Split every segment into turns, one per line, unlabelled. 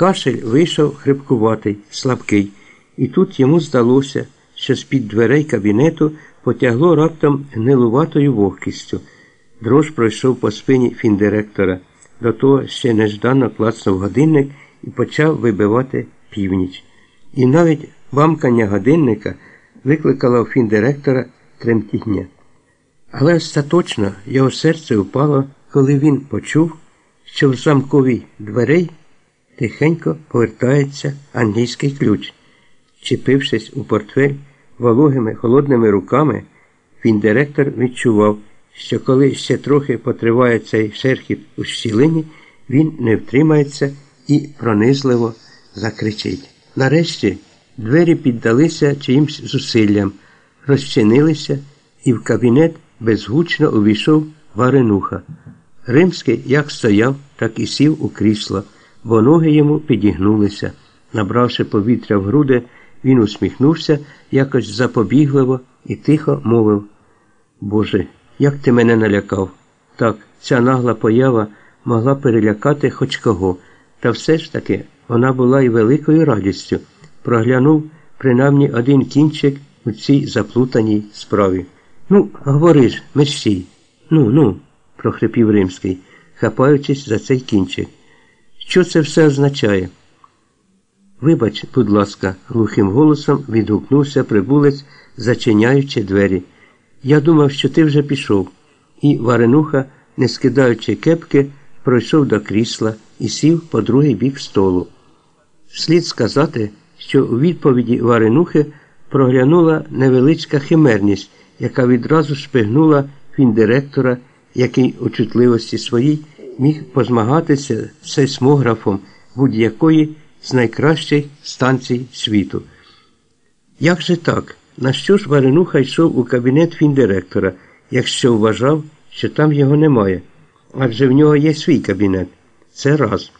Кашель вийшов хрипкуватий, слабкий, і тут йому здалося, що з-під дверей кабінету потягло раптом гнилуватою вогкістю. Дрож пройшов по спині фіндиректора. До того ще неждано клацнув годинник і почав вибивати північ. І навіть бамкання годинника викликало у фіндиректора тремтіння. Але остаточно його серце впало, коли він почув, що в замковій дверей тихенько повертається англійський ключ. Чіпившись у портфель вологими холодними руками, фіндиректор відчував, що коли ще трохи потриває цей шерхіт у щілині, він не втримається і пронизливо закричить. Нарешті двері піддалися чиїмсь зусиллям, розчинилися, і в кабінет безгучно увійшов Варенуха. Римський як стояв, так і сів у крісло, бо ноги йому підігнулися. Набравши повітря в груди, він усміхнувся якось запобігливо і тихо мовив Боже, як ти мене налякав. Так, ця нагла поява могла перелякати хоч кого, та все ж таки вона була й великою радістю. Проглянув принаймні один кінчик у цій заплутаній справі. Ну, говори ж, мерщій. Ну, ну, прохрипів Римський, хапаючись за цей кінчик. Що це все означає? Вибач, будь ласка, глухим голосом відгукнувся прибулець, зачиняючи двері. Я думав, що ти вже пішов. І Варенуха, не скидаючи кепки, пройшов до крісла і сів по другий бік столу. Слід сказати, що у відповіді Варенухи проглянула невеличка химерність, яка відразу шпигнула фіндиректора, який у чутливості своїй міг позмагатися з сейсмографом будь-якої з найкращих станцій світу. Як же так? На що ж Варенуха йшов у кабінет фіндиректора, якщо вважав, що там його немає? Адже в нього є свій кабінет. Це раз.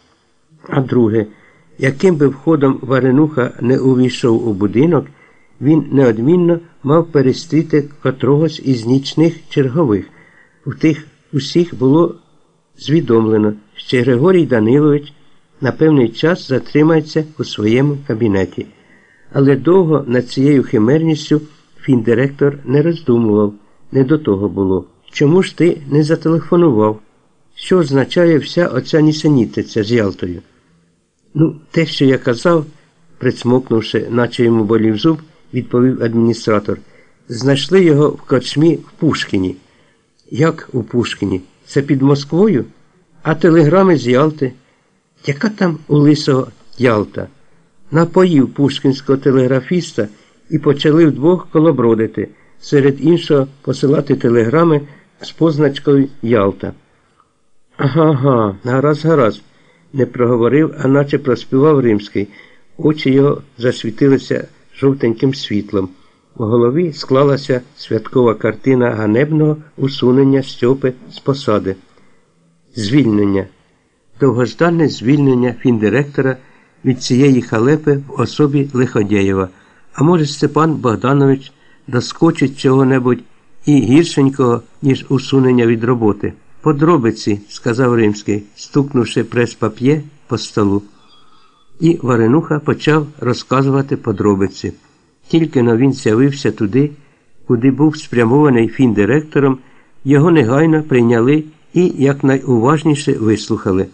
А друге, яким би входом Варенуха не увійшов у будинок, він неодмінно мав перестріти котрогось із нічних чергових. У тих усіх було звідомлено, що Григорій Данилович на певний час затримається у своєму кабінеті. Але довго над цією химерністю фіндиректор не роздумував, не до того було. Чому ж ти не зателефонував? Що означає вся оця нісенітиця з Ялтою? Ну, те, що я казав, прицмокнувши, наче йому болів зуб, відповів адміністратор. Знайшли його в кочмі в Пушкіні. Як у Пушкіні? Це під Москвою? А телеграми з Ялти? Яка там у Лисого Ялта? Напоїв пушкінського телеграфіста і почали вдвох колобродити, серед іншого посилати телеграми з позначкою Ялта. Ага, ага, гаразд, гаразд, не проговорив, а наче проспівав римський. Очі його засвітилися жовтеньким світлом. У голові склалася святкова картина ганебного усунення Стьопи з посади. Звільнення. Довгожданне звільнення фіндиректора від цієї халепи в особі Лиходєєва. А може, Степан Богданович доскочить чого-небудь і гіршенького, ніж усунення від роботи. Подробиці, сказав Римський, стукнувши прес-пап'є по столу. І Варенуха почав розказувати подробиці. Тільки но він з'явився туди, куди був спрямований фіндиректором, його негайно прийняли і якнайуважніше вислухали.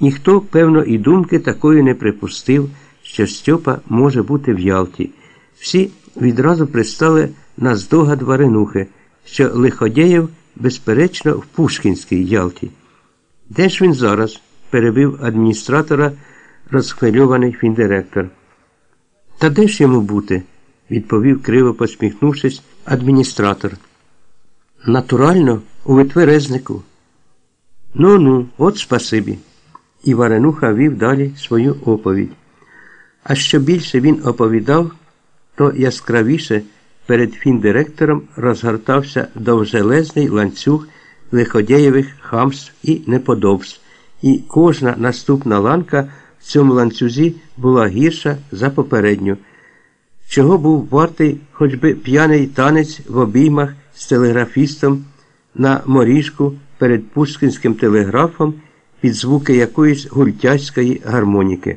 Ніхто, певно, і думки такої не припустив, що Стьопа може бути в Ялті. Всі відразу пристали на здогад Варенухи, що Лиходєєв, безперечно, в Пушкінській Ялті. Де ж він зараз? перебив адміністратора розхвильований фіндиректор. Та де ж йому бути? Відповів, криво посміхнувшись, адміністратор. Натурально, у витверезнику. Ну ну, от спасибі. І Варенуха вів далі свою оповідь. А що більше він оповідав, то яскравіше перед фіндиректором розгортався довжелезний ланцюг лиходєєвих хамств і неподобств, і кожна наступна ланка в цьому ланцюзі була гірша за попередню, чого був вартий хоч би п'яний танець в обіймах з телеграфістом на моріжку перед Пушкінським телеграфом під звуки якоїсь гультяцької гармоніки.